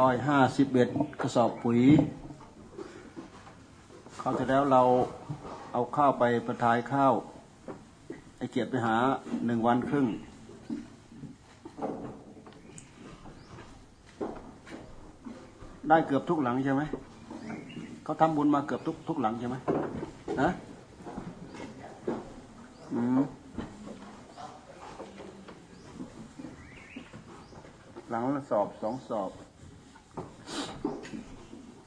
ร้อยห้าสิบเอ็ดกระสอบปุ๋ยเขาจะแล้วเราเอาข้าวไปประทายข้าว ไอเกียรติไปหาหนึ่งวันครึ่ง ได้เกือบทุกหลังใช่ไหม เขาทำบุญมาเกือบทุกทุกหลังใช่ไหมนะอืมหลังละสอบสองสอบ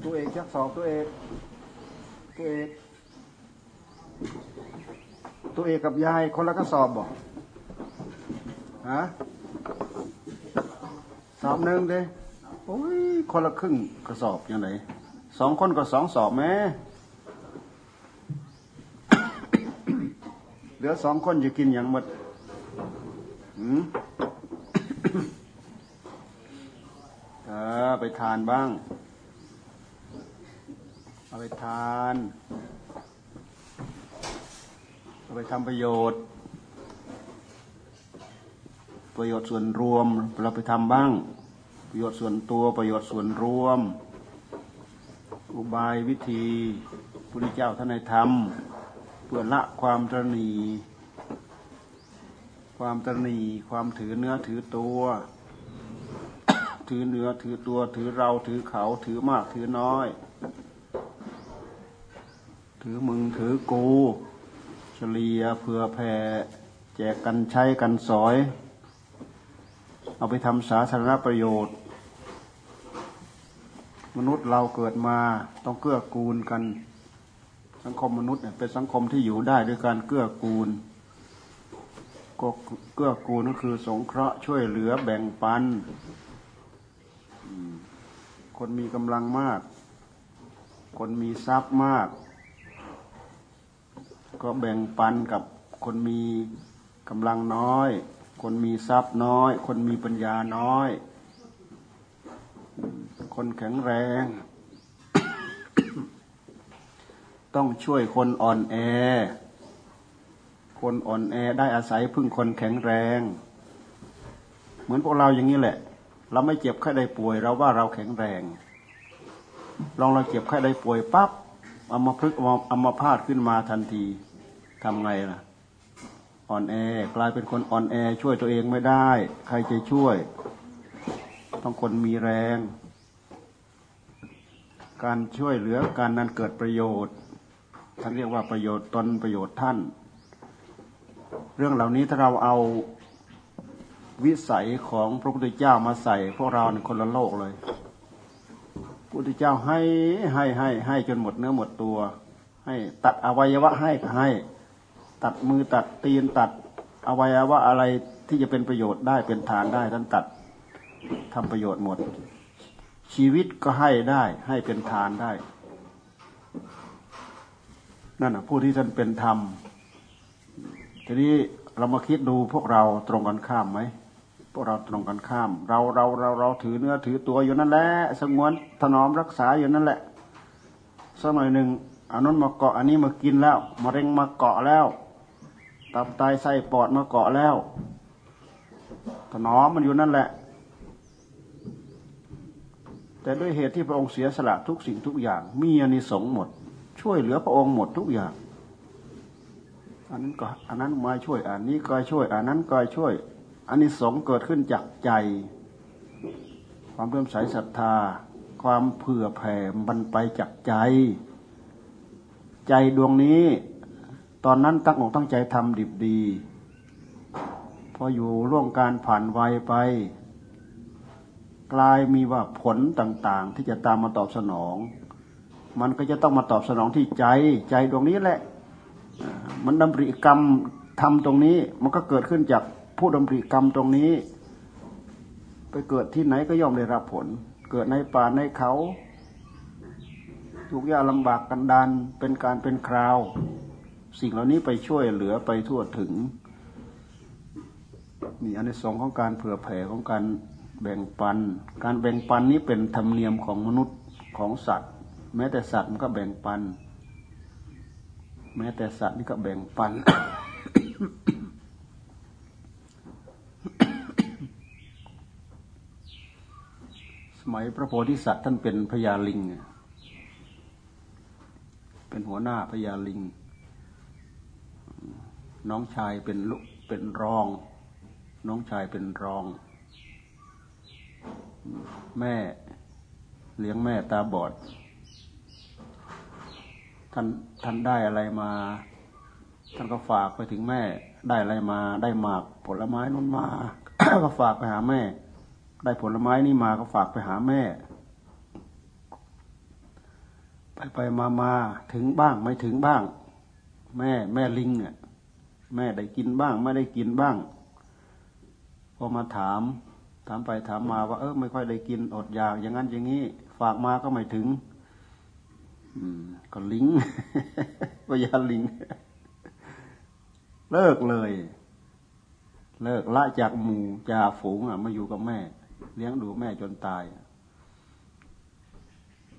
ตัวเอกชักสอบตัวเอกตัวเอกตัวเอกกับยายคนละก็สอบบอกฮะสอบหนึ่งเด้โอ้ยคนละครึ่งกระสอบยังไงสองคนก็สองสอบแม่เหลือสองคนจะกินอย่างหมดหืมเออไปทานบ้าง เอาไปทาน เอาไปทำประโยชน์ ประโยชน์ส่วนรวมเราไปทำบ้าง ประโยชน์ส่วนตัวประโยชน์ส่วนรวม อุบายวิธีพุทธเจ้าท่านให้ทำเพื่อละความตรณีความตรณีความถือเนื้อถือตัว ถือเนื้อถือตัวถือเราถือเขาถือมากถือน้อย ถือมึงถือกูเฉลียเผื่อแผ่แจกกันใช้กันสอย เอาไปทำสาธารณประโยชน์ มนุษย์เราเกิดมาต้องเกื้อกูลกัน สังคมมนุษย์เนี่ยเป็นสังคมที่อยู่ได้ด้วยการเกื้อกูลก็เกื้อกูลก็คือ สงเคราะห์ช่วยเหลือแบ่งปัน คนมีกำลังมาก คนมีทรัพย์มาก ก็แบ่งปันกับคนมีกำลังน้อย คนมีทรัพย์น้อย คนมีปัญญาน้อย คนแข็งแรง ต้องช่วยคนอ่อนแอ คนอ่อนแอได้อาศัยพึ่งคนแข็งแรง เหมือนพวกเราอย่างนี้แหละ เราไม่เจ็บไข้ได้ป่วยเราว่าเราแข็งแรง ลองเราเจ็บไข้ได้ป่วยปั๊บ เอามาพลึกเอามาพาดขึ้นมาทันทีทำไงล่ะอ่อนแอกลายเป็นคนอ่อนแอช่วยตัวเองไม่ได้ ใครจะช่วย ต้องคนมีแรง การช่วยเหลือการนั้นเกิดประโยชน์ท่านเรียกว่าประโยชน์ตนประโยชน์ท่าน เรื่องเหล่านี้ถ้าเราเอาวิสัยของพระพุทธเจ้ามาใส่ พวกเราในคนละโลกเลย พุทธเจ้าให้ให้ให้ให้จนหมดเนื้อหมดตัว ให้ตัดอวัยวะให้ก็ให้ ตัดมือตัดตีนตัดอวัยวะอะไรที่จะเป็นประโยชน์ได้เป็นทานได้ท่านตัดทำประโยชน์หมด ชีวิตก็ให้ได้ให้เป็นทานได้ นั่นนะผู้ที่ท่านเป็นธรรมทีนี้เรามาคิดดูพวกเราตรงกันข้ามไหม วกเราตรงกันข้าม เราเราเราเราถือเนื้อถือตัวอยู่นั่นแหละสงวนถนอมรักษาอยู่นั่นแหละสักหน่อยหนึ่งอันนั้นมาเกาะอันนี้มากินแล้วมะเร็งมาเกาะแล้วตับไตไส้ปอดมาเกาะแล้ว ถนอมมันอยู่นั่นแหละ แต่ด้วยเหตุที่พระองค์เสียสละทุกสิ่งทุกอย่าง มีอานิสงส์หมด ช่วยเหลือพระองค์หมดทุกอย่าง อันนั้นก็อันนั้นมาช่วยอันนี้ก็ช่วยอันนั้นก็ช่วย อันนี้สงเกิดขึ้นจากใจ ความเริ่มใสศรัทธา ความเผื่อแผ่มันไปจากใจ ใจดวงนี้ ตอนนั้นตั้งอกตั้งใจทำดิบดี พออยู่ร่วมการผ่านวัยไป กลายมีว่าผลต่าง ๆ ที่จะตามมาตอบสนอง มันก็จะต้องมาตอบสนองที่ใจ ใจดวงนี้แหละ มันดำริกรรมทำตรงนี้มันก็เกิดขึ้นจาก ผู้ดำริกรรมตรงนี้ ไปเกิดที่ไหนก็ย่อมได้รับผล เกิดในป่าในเขาทุกยากลำบากกันดานเป็นการเป็นคราว สิ่งเหล่านี้ไปช่วยเหลือไปทั่วถึงมีอันในสองของการเผื่อแผ่ของการแบ่งปัน การแบ่งปันนี้เป็นธรรมเนียมของมนุษย์ของสัตว์ แม้แต่สัตว์มันก็แบ่งปัน แม้แต่สัตว์นี่ก็แบ่งปัน มัยพระโพธิสัตว์ท่านเป็นพญาลิง เป็นหัวหน้าพญาลิง น้องชายเป็นลุเป็นรอง น้องชายเป็นรอง แม่เลี้ยงแม่ตาบอด ท่านท่านได้อะไรมา ท่านก็ฝากไปถึงแม่ได้อะไรมาได้หมากผลไม้นู้นมา ก็ฝากไปหาแม่ ได้ผลไม้นี่มาก็ฝากไปหาแม่ ไปไปมามาถึงบ้างไม่ถึงบ้าง แม่แม่ลิงเนี่ยแม่ได้กินบ้าง ไม่ได้กินบ้างพอมาถาม ถามไปถามมาว่าเออไม่ค่อยได้กินอดอยากอย่างนั้นอย่างนี้ ฝากมาก็ไม่ถึง อืม ก็ลิงวิญญาลิง เลิกเลย เลิกละจากหมู่จากฝูงอะมาอยู่กับแม่ เลี้ยงดูแม่จนตาย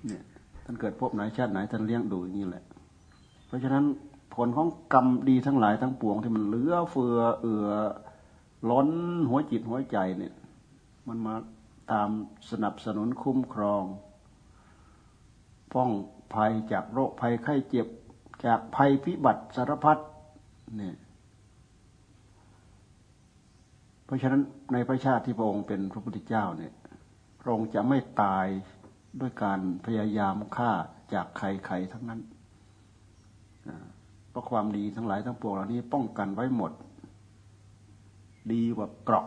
เนี่ย ท่านเกิดพบไหนชาติไหนท่านเลี้ยงดูอย่างนี้แหละ เพราะฉะนั้นผลของกรรมดีทั้งหลายทั้งปวงที่มันเลือเฟือ เอือล้นหัวจิตหัวใจเนี่ย มันมาตามสนับสนุนคุ้มครอง ป้องภัยจากโรคภัยไข้เจ็บจากภัยพิบัติสารพัดเนี่ย เพราะฉะนั้นในพระชาติที่พระองค์เป็นพระพุทธเจ้าเนี่ยพระองค์จะไม่ตายด้วยการพยายามฆ่าจากใครๆทั้งนั้นเพราะความดีทั้งหลายทั้งปวงเหล่านี้ป้องกันไว้หมด ดีกว่าเกราะ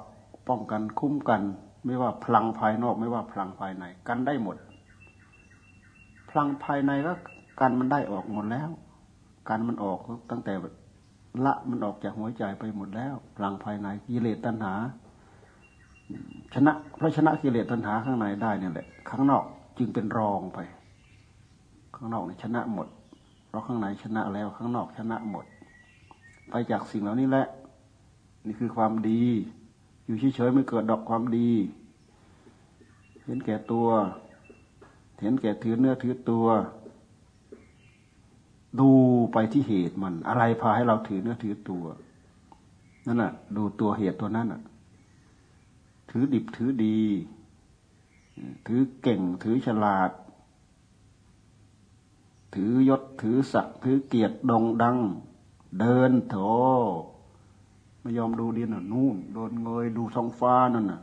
ป้องกันคุ้มกัน ไม่ว่าพลังภายนอก ไม่ว่าพลังภายใน กันได้หมด พลังภายในก็กันมันได้ออกหมดแล้วกันมันออกตั้งแต่ ละมันออกจากหัวใจไปหมดแล้วพลังภายในกิเลสตัณหา ชนะเพราะชนะกิเลสตัณหาข้างในได้เนี่ยแหละ ข้างนอกจึงเป็นรองไป ข้างนอกเนี่ยชนะหมด เพราะข้างในชนะแล้วข้างนอกชนะหมด ไปจากสิ่งเหล่านี้แหละ นี่คือความดี อยู่เฉยๆไม่เกิดดอกความดี เห็นแก่ตัว เห็นแก่ถือเนื้อถือตัว ดูไปที่เหตุมัน อะไรพาให้เราถือเนื้อถือตัว นั่นน่ะดูตัวเหตุตัวนั้นน่ะ ถือดิบถือดี ถือเก่ง ถือฉลาด ถือยศถือศักดิ์ถือเกียรติดงดัง เดินโถไม่ยอมดูดินน่ะนู่นโดนเงยดูท้องฟ้านั่นน่ะ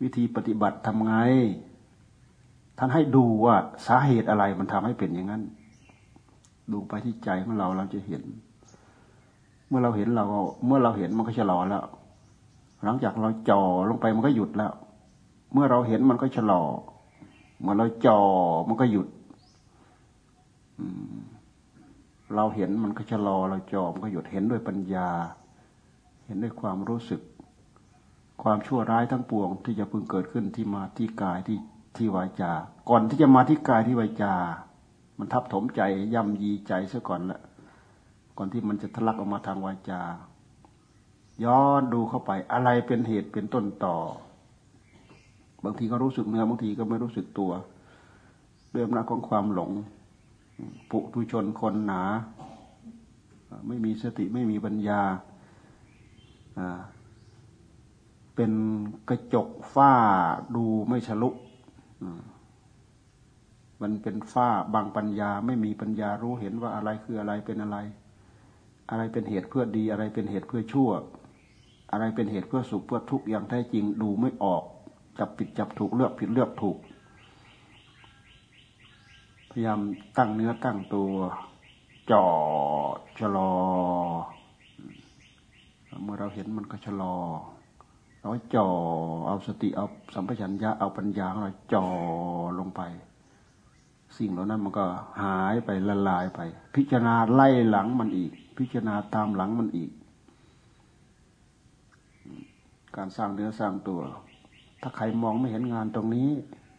วิธีปฏิบัติทำไงท่านให้ดูว่าสาเหตุอะไรมันทำให้เป็นอย่างนั้น ดูไปที่ใจของเราเราจะเห็น เมื่อเราเห็นเรา เมื่อเราเห็นมันก็ชะลอแล้ว หลังจากเราจ่อลงไปมันก็หยุดแล้ว เมื่อเราเห็นมันก็ชะลอเมื่อเราจ่อมันก็หยุดเราเห็นมันก็ชะลอ เราจ่อมันก็หยุดเห็นด้วยปัญญา เห็นด้วยความรู้สึก ความชั่วร้ายทั้งปวงที่จะพึงเกิดขึ้นที่มาที่กายที่ที่วาจาก่อนที่จะมาที่กายที่วาจา มันทับถมใจย่ำยีใจซะก่อนละก่อนที่มันจะทะลักออกมาทางวาจา ย้อนดูเข้าไปอะไรเป็นเหตุเป็นต้นต่อ บางทีก็รู้สึกเนื้อบางทีก็ไม่รู้สึกตัวเรื่องนาของความหลง ปุถุชนคนหนา ไม่มีสติไม่มีปัญญา เป็นกระจกฝ้าดูไม่ฉลุ มันเป็นฝ้าบางปัญญาไม่มีปัญญารู้เห็นว่าอะไรคืออะไรเป็นอะไร อะไรเป็นเหตุเพื่อดี อะไรเป็นเหตุเพื่อชั่ว อะไรเป็นเหตุเพื่อสุขเพื่อทุกข์อย่างแท้จริงดูไม่ออก จับผิดจับถูกเลือกผิดเลือกถูก พยายามตั้งเนื้อตั้งตัวจ่อชะลอ เมื่อเราเห็นมันก็ชะลอเราจ่อเอาสติเอาสัมปชัญญะเอาปัญญาเราจ่อลงไป สิ่งเหล่านั้นมันก็หายไปละลายไป พิจารณาไล่หลังมันอีก พิจารณาตามหลังมันอีก การสร้างเนื้อสร้างตัว ถ้าใครมองไม่เห็นงานตรงนี้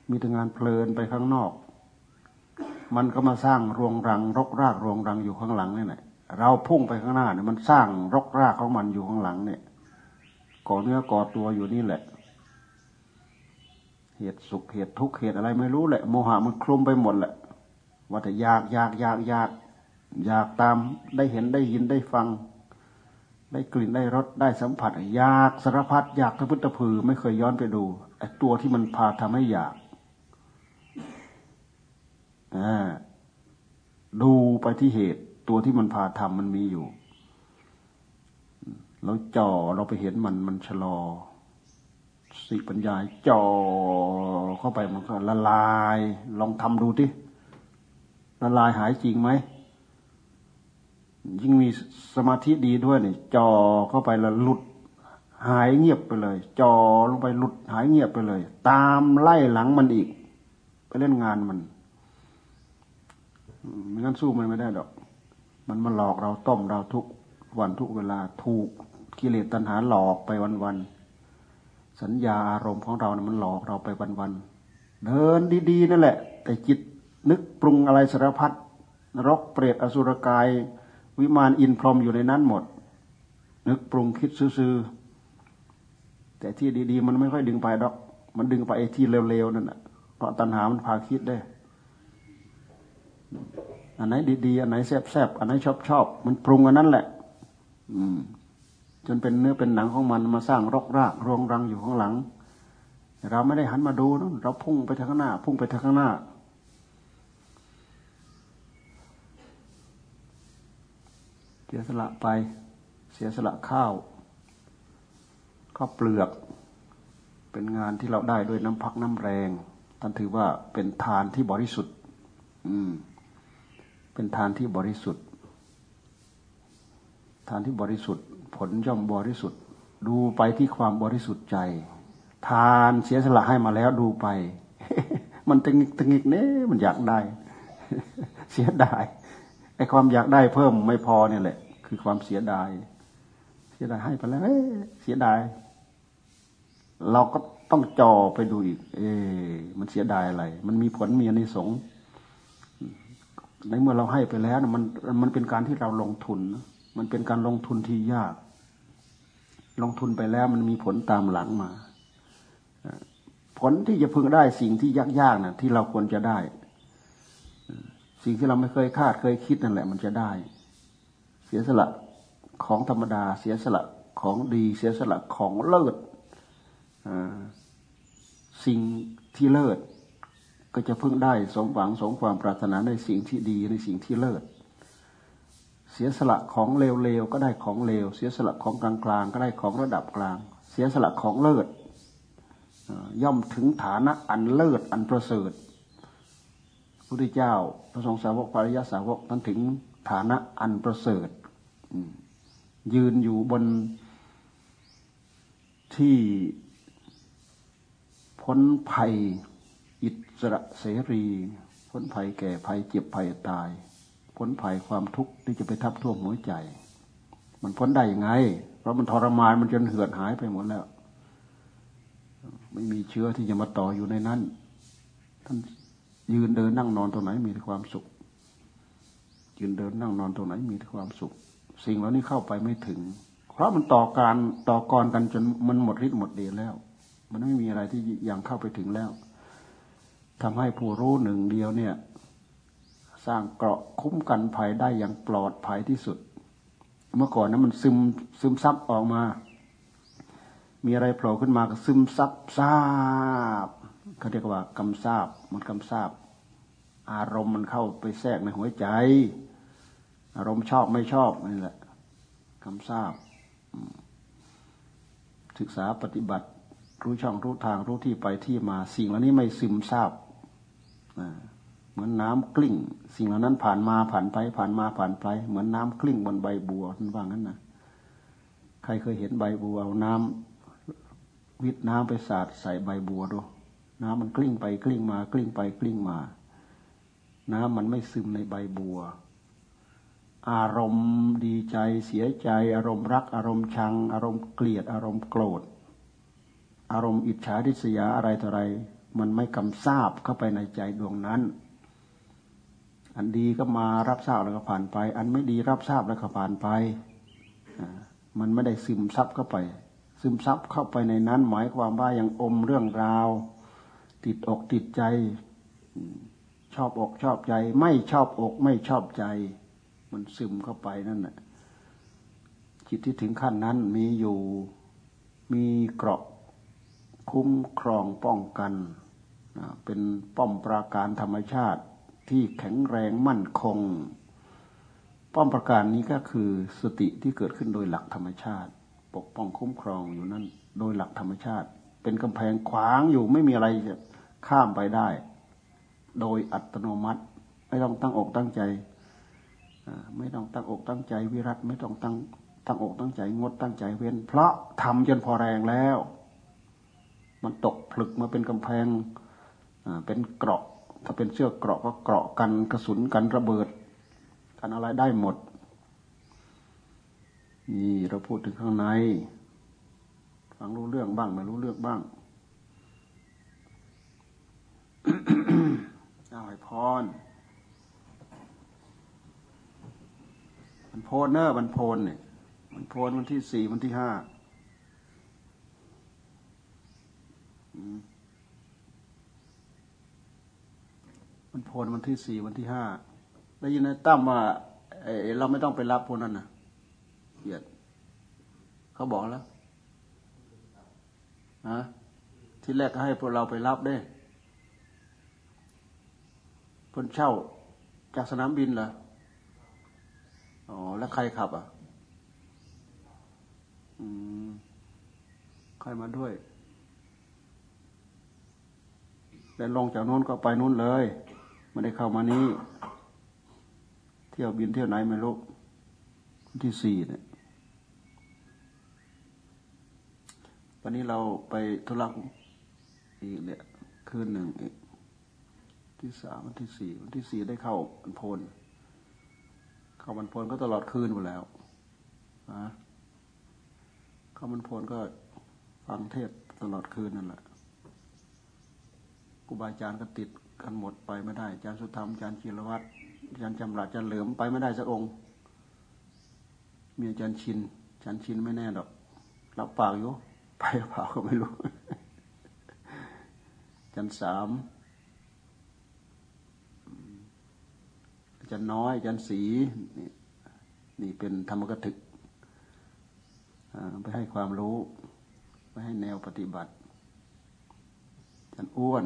มีแต่งานเพลินไปข้างนอก มันก็มาสร้างรวงรัง รกรากรวงรังอยู่ข้างหลังนี่แหละเราพุ่งไปข้างหน้าเนี่ยมันสร้างรกรากของมันอยู่ข้างหลังเนี่ยก่อเนื้อก่อตัวอยู่นี่แหละ เหตุสุขเหตุทุกข์เหตุอะไรไม่รู้แหละ โมหะมันคลุมไปหมดแหละว่าแต่อยากอยากอยากอยากอยากตามได้เห็นได้ยินได้ฟัง ได้กลิ่นได้รสได้สัมผัส อยากสารพัดอยากทะพุทธพือ ไม่เคยย้อนไปดูไอ้ตัวที่มันพาทำให้อยากดูไปที่เหตุ ตัวที่มันพาทำมันมีอยู่เราจ่อเราไปเห็นมันมันชะลอ สิปัญญาจ่อเข้าไปมันก็ละลาย ลองทำดูที่ละลายหายจริงไหมยิ่งมีสมาธิดีด้วยเนี่ยจ่อเข้าไปแล้วหลุดหายเงียบไปเลยจ่อลงไปหลุดหายเงียบไปเลย ตามไล่หลังมันอีก ไปเล่นงานมันไม่งั้นสู้มันไม่ได้ดอก มันมาหลอกเราต้มเราทุกวันทุกเวลาถูกกิเลสตัณหาหลอกไปวันๆ สัญญาอารมณ์ของเรานะมันหลอกเราไปวันๆเดินดีๆนั่นแหละ แต่จิตนึกปรุงอะไรสารพัดนรกเปรตอสุรกาย วิมานอินพรหมอยู่ในนั้นหมด นึกปรุงคิดซื่อแต่ที่ดี ๆ มันไม่ค่อยดึงไปดอก มันดึงไปไอ้ที่เร็วๆนั่นแหะเพราะตัณหามันพาคิดได้ อันไหนดีๆ อันไหนแซ่บๆ อันไหนชอบๆ มันปรุงอันนั้นแหละ อืม จนเป็นเนื้อเป็นหนังของมันมาสร้างรกรากรวงรังอยู่ข้างหลัง เราไม่ได้หันมาดูนะเราพุ่งไปทางข้างหน้า พุ่งไปทางข้างหน้า เสียสละไป เสียสละข้าวข้าวเปลือก เป็นงานที่เราได้ด้วยน้ำพักน้ำแรงท่านถือว่าเป็นทานที่บริสุทธิ์ อืม เป็นทานที่บริสุทธิ์ ทานที่บริสุทธิ์ ผลย่อมบริสุทธิ์ ดูไปที่ความบริสุทธิ์ใจ ทานเสียสละให้มาแล้วดูไป มันตึงตึงอีกเน่มันอยากได้ เสียดายไอ้ความอยากได้เพิ่มไม่พอเนี่ยแหละ คือความเสียดาย เสียดายให้ไปแล้วเเสียดาย เราก็ต้องจอไปดูอีก เอ มันเสียดายอะไร มันมีผลมีอนิสงส์ในเมื่อเราให้ไปแล้ว มันมันเป็นการที่เราลงทุน มันเป็นการลงทุนที่ยาก ลงทุนไปแล้วมันมีผลตามหลังมา ผลที่จะพึงได้สิ่งที่ยากๆนะที่เราควรจะได้ สิ่งที่เราไม่เคยคาดเคยคิดนั่นแหละ มันจะได้ เสียสละของธรรมดา เสียสละของดี เสียสละของเลิศสิ่งที่เลิศก็จะพึ่งได้สมหวังสมความปรารถนาในสิ่งที่ดีในสิ่งที่เลิศ เสียสละของเลวๆก็ได้ของเลว เสียสละของกลางๆก็ได้ของระดับกลาง เสียสละของเลิศย่อมถึงฐานะอันเลิศอันประเสริฐพระพุทธเจ้าพระสงฆ์สาวกปริยสาวกนั้นถึงฐานะอันประเสริฐยืนอยู่บนที่พ้นภัย อิสระเสรี พ้นภัยแก่ภัยเจ็บภัยตาย พ้นภัยความทุกข์ที่จะไปทับท่วมหัวใจ มันพ้นได้ยังไง เพราะมันทรมานมันจนเหือดหายไปหมดแล้ว ไม่มีเชื้อที่จะมาต่ออยู่ในนั้น ท่านยืนเดินนั่งนอนตรงไหนมีแต่ความสุข ยืนเดินนั่งนอนตรงไหนมีแต่ความสุข สิ่งเหล่านี้เข้าไปไม่ถึง เพราะมันต่อการต่อกรกันจนมันหมดฤทธิ์หมดเดชแล้ว มันไม่มีอะไรที่ยังเข้าไปถึงแล้วทำให้ผู้รู้หนึ่งเดียวเนี่ย สร้างเกราะคุ้มกันภัยได้อย่างปลอดภัยที่สุด เมื่อก่อนนั้นมันซึมซึมซับออกมา มีอะไรโผล่ขึ้นมาก็ซึมซับซาบเขาเรียกว่ากำซาบมันกำซาบ อารมณ์มันเข้าไปแทรกในหัวใจ อารมณ์ชอบไม่ชอบนี่แหละกำซาบ ศึกษาปฏิบัติ รู้ช่องรู้ทางรู้ที่ไปที่มา สิ่งเหล่านี้ไม่ซึมซาบ เหมือนน้ำกลิ้ง สิ่งเหล่านั้นผ่านมาผ่านไป ผ่านมาผ่านไป เหมือนน้ำกลิ้งบนใบบัวท่านว่างั้นนะใครเคยเห็นใบบัวเอาน้ำวิทน้ำไปสาดใส่ใบบัวดูน้ำมันกลิ้งไปกลิ้งมากลิ้งไปกลิ้งมา น้ำมันไม่ซึมในใบบัว อารมณ์ดีใจเสียใจ อารมณ์รัก อารมณ์ชัง อารมณ์เกลียด อารมณ์โกรธ อารมณ์อิจฉาริษยาอะไรต่ออะไร มันไม่กำซาบเข้าไปในใจดวงนั้น อันดีก็มารับทราบแล้วก็ผ่านไป อันไม่ดีรับทราบแล้วก็ผ่านไป มันไม่ได้ซึมซับเข้าไป ซึมซับเข้าไปในนั้น หมายความว่ายังอมเรื่องราว ติดอกติดใจ ชอบอกชอบใจ ไม่ชอบอกไม่ชอบใจ มันซึมเข้าไปนั่นแหละจิตที่ถึงขั้นนั้นมีอยู่มีเกราะคุ้มครองป้องกัน เป็นป้อมปราการธรรมชาติ ที่แข็งแรงมั่นคง ป้อมปราการนี้ก็คือสติที่เกิดขึ้นโดยหลักธรรมชาติ ปกป้องคุ้มครองอยู่นั่นโดยหลักธรรมชาติ เป็นกำแพงขวางอยู่ไม่มีอะไรจะข้ามไปได้ โดยอัตโนมัติ ไม่ต้องตั้งอกตั้งใจไม่ต้องตั้งอกตั้งใจวิรัตไม่ต้องตั้งตั้งอกตั้งใจงดตั้งใจเว้น เพราะทำจนพอแรงแล้ว มันตกผลึกมาเป็นกำแพงเป็นเกราะ ถ้าเป็นเชือกเกราะก็เกราะกันกระสุนกันระเบิด กันอะไรได้หมด นี่เราพูดถึงข้างในฟังรู้เรื่องบ้างไม่รู้เรื่องบ้างเอาให้พรมันโพนเนอร์มันโพนเนี่ยมันโพนวันที่สี่วันที่ห้ามัันโพนวันที่สี่วันที่ห้าได้ยินนายตั้มว่าเราไม่ต้องไปรับพวกนั้นนะเกียดเขาบอกแล้วนะที่แรกก็ให้พวกเราไปรับได้คนเช่าจากสนามบินเหรออ๋อแล้วใครขับอะ อืมใครมาด้วย แล้วลงจากโน้นก็ไปโน้นเลย ไม่ได้เข้ามานี้ เที่ยวบินเที่ยวไหนไม่รู้ที่สี่เนี่ยวันนี้เราไปธุระอีกเนี่ยคืนหนึ่งอีกที่สามวันที่สี่วันที่สี่ได้เข้าบันพลเข้าบันพลก็ตลอดคืนหมดแล้วนะเข้ามันพลก็ฟังเทศตลอดคืนนั่นแหละครูบาอาจารย์ก็ติด กันหมดไปไม่ได้อาจารย์สุธรรมอาจารย์จิรวัตรอาจารย์จำหลัดอาจารย์เหลิมไปไม่ได้สักองค์ มีอาจารย์ชินอาจารย์ชินไม่แน่ดอกรับปากอยู่ไปเปล่าก็ไม่รู้อาจารย์สามอาจารย์น้อยอาจารย์สีนี่นี่เป็นธรรมกถึกไปให้ความรู้ ไปให้แนวปฏิบัติจันอ้วน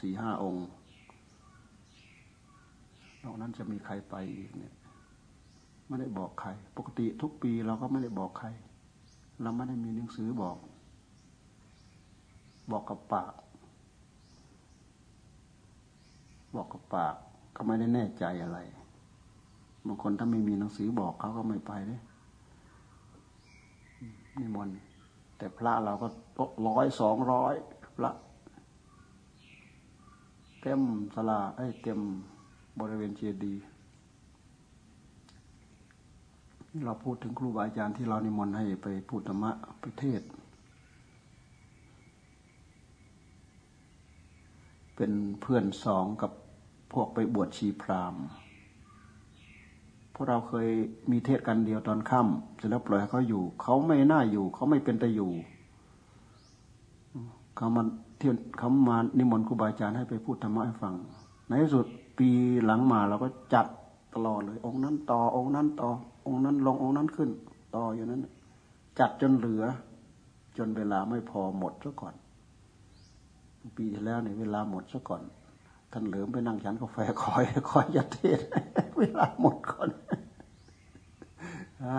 สี่ห้าองค์ นอกนั้นจะมีใครไปอีกเนี่ย ไม่ได้บอกใคร ปกติทุกปีเราก็ไม่ได้บอกใคร เราไม่ได้มีหนังสือบอก บอกกับปาก บอกกับปาก ก็ไม่ได้แน่ใจอะไรบางคนถ้าไม่มีหนังสือบอกเขาก็ไม่ไปเลยนิมนต์แต่พระเราก็ร้อยสองร้อยพระ เต็มสลาไอ้เต็มบริเวณเจดีย์เราพูดถึงครูบาอาจารย์ที่เรานิมนต์ให้ไปพูดธรรมะไปเทศ เป็นเพื่อนสองกับพวกไปบวชชีพราหมณ์พวกเราเคยมีเทศกันเดียวตอนค่ำเสร็จแล้วปล่อยเขาอยู่ เขาไม่น่าอยู่ เขาไม่เป็นต่อยู่ เขามาเที่เขามานิมนต์ครูบาอาจารย์ให้ไปพูดธรรมะให้ฟัง ในที่สุดปีหลังมาเราก็จัดตลอดเลย องค์นั้นต่อองค์นั้นต่อองค์นั้นลงองค์นั้นขึ้น ต่ออย่างนั้น จัดจนเหลือ จนเวลาไม่พอหมดซะก่อน ปีที่แล้วเนี่ยเวลาหมดซะก่อน ท่านเหลิมไปนั่งฉันกาแฟคอยคอยยัดเทศเวลาหมดก่อนฮะ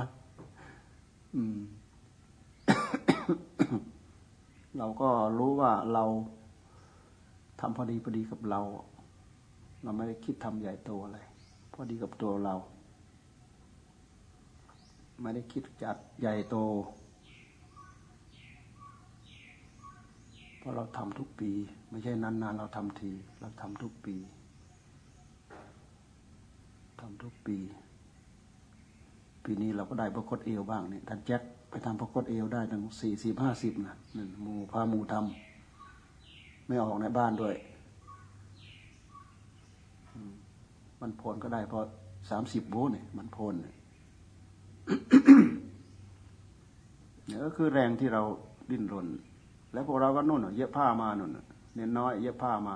เราก็รู้ว่าเราทำพอดีพอดีกับเรา เราไม่ได้คิดทำใหญ่โตอะไร พอดีกับตัวเรา ไม่ได้คิดจัดใหญ่โต เพราะเราทำทุกปี ไม่ใช่นานๆเราทำที เราทำทุกปีทำทุกปี ปีนี้เราก็ได้ประกฏเอวบ้างเนี่ยท่านแจ็ค ไปทำประกฏเอวได้ตั้งสี่สิบห้าสิบนะนึ่งมูพาหมูทำไม่ออกในบ้านด้วย มันพลก็ได้พอสามสิบโวเนี่ยมันพลเนี่ยก็คือแรงที่เราดิ้นรน แล้วพวกเราก็นู่นเย็บผ้ามานู่นเน้นน้อย เย็บผ้ามา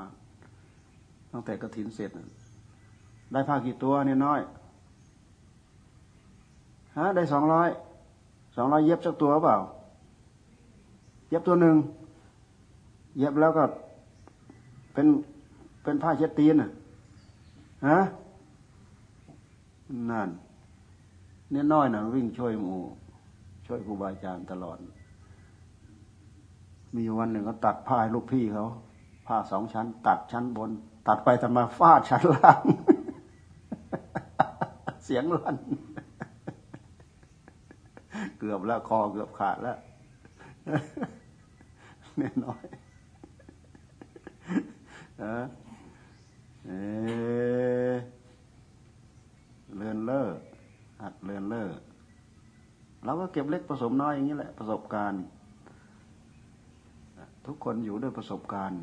ตั้งแต่กระถินเสร็จได้ผ้ากี่ตัวเน้นน้อยฮะได้สองร้อย สองร้อยเย็บสักตัวเปล่า เย็บตัวหนึ่ง เย็บแล้วก็เป็นเป็นผ้าเช็ดตีนอะฮะนั่นเนี่ยน้อยนะวิ่งช่วยหมูช่วยครูบาอาจารย์ตลอด มีวันหนึ่งก็ตัดผ้าลูกพี่เขาผ้าสองชั้น ตัดชั้นบน ตัดไปทำมาฟาดชั้นล่าง เสียงลั่น กือบแล้วคอเกือบขาดแล้วเนี่ยน้อยเออเเลือนเล่อหัดเลือนเล่อเราก็เก็บเล็กผสมน้อยอย่างนี้แหละ ประสบการณ์ ทุกคนอยู่ด้วยประสบการณ์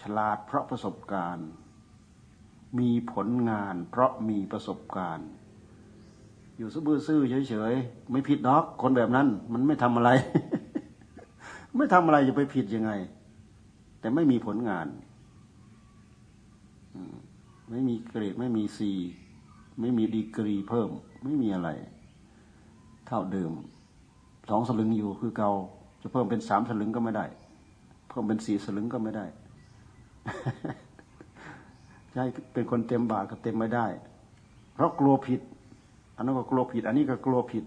ฉลาดเพราะประสบการณ์ มีผลงานเพราะมีประสบการณ์ อยู่ซื่อซื่อเฉยๆไม่ผิดนอกคนแบบนั้น มันไม่ทำอะไร ไม่ทำอะไรจะไปผิดยังไง แต่ไม่มีผลงานไม่มีเกรดไม่มีซีไม่มีดีกรีเพิ่ม ไม่มีอะไร เท่าเดิมสองสลึงอยู่คือเกาจะเพิ่มเป็นสามสลึงก็ไม่ได้ เพิ่มเป็นสี่สลึงก็ไม่ได้ใช่เป็นคนเต็มบาทก็เต็มไม่ได้ เพราะกลัวผิด อันนั้นก็กลัวผิด อันนี้ก็กลัวผิด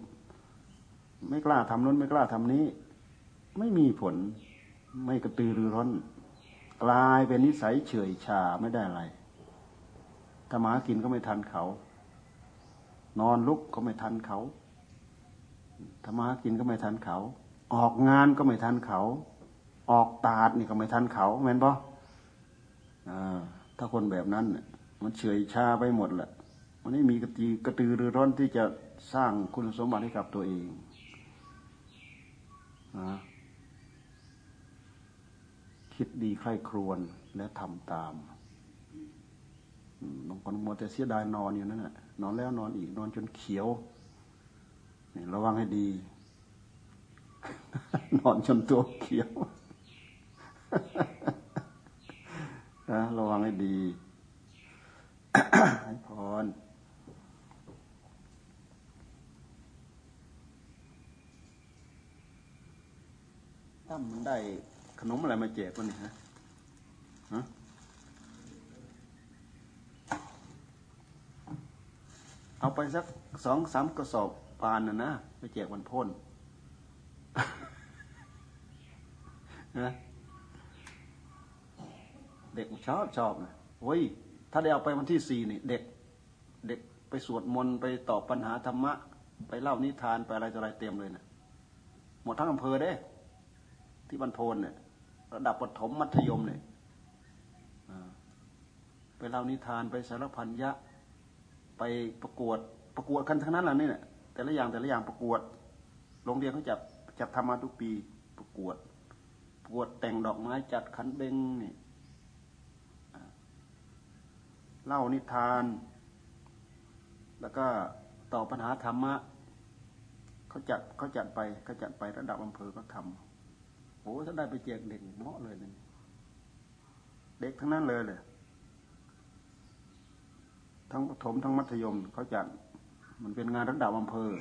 ไม่กล้าทำนู้นไม่กล้าทำนี้ ไม่มีผล ไม่กระตือรือร้น กลายเป็นนิสัยเฉยชาไม่ได้อะไรถ้ามากินก็ไม่ทันเขา นอนลุกก็ไม่ทันเขาถ้ามากินก็ไม่ทันเขา ออกงานก็ไม่ทันเขา ออกตาดนี่ก็ไม่ทันเขาแม่นปะถ้าคนแบบนั้นมันเฉยชาไปหมดแหละ มันไม่มีกระตีกระตือรือร้นที่จะสร้างคุณสมบัติให้กับตัวเองคิดดีใคร่ครวญและทำตามบางคนมัวแต่เสียดายนอนอยู่นั่นแหละนอนแล้วนอนอีกนอนจนเขียวระวังให้ดี นอนจนตัวเขียวนะระวังให้ดีให้พร ตั้มมันได้ขนมอะไรมาแจกวันนี้ฮะฮะเอาไปสักสองสามกระสอบปานนะนะไปแจกวันพ้นนะเด็กชอบชอบนะโอ้ยถ้าได้เอาไปวันที่สี่นี่เด็ก เด็กไปสวดมนต์ไปตอบปัญหาธรรมะ ไปเล่านิทานไปอะไรต่ออะไรเต็มเลยนะหมดทั้งอำเภอเด้ ที่บรรพนเนี่ย ระดับปฐมมัธยมเนี่ยไปเล่านิทานไปสารพันยะ ไปประกวดประกวดกันทั้งนั้นแหละนี่แหละแต่ละอย่างแต่ละอย่างประกวดโรงเรียนเขาจับจับทำมาทุกปีประกวด ประกวดแต่งดอกไม้จัดขันเบงนี่เล่านิทาน แล้วก็ตอบปัญหาธรรมะเขาจัดเขาจัดไปเขาจัดไประดับอำเภอก็ทำ อ้ถ้าได้ไปแจกเด็กเหมาะเลยนี่เด็กทั้งนั้นเลยเลย ทั้งปฐมทั้งมัธยมเขาจัดมันเป็นงานระดับอำเภอ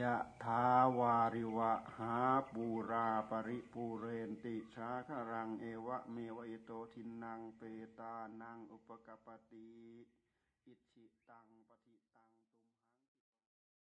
ยะทาวาริวะหาปูราปริปูเรนติชาครังเอวะเมวอิโตทินังเปตานังอุปกปติ อิชิตังปฏิ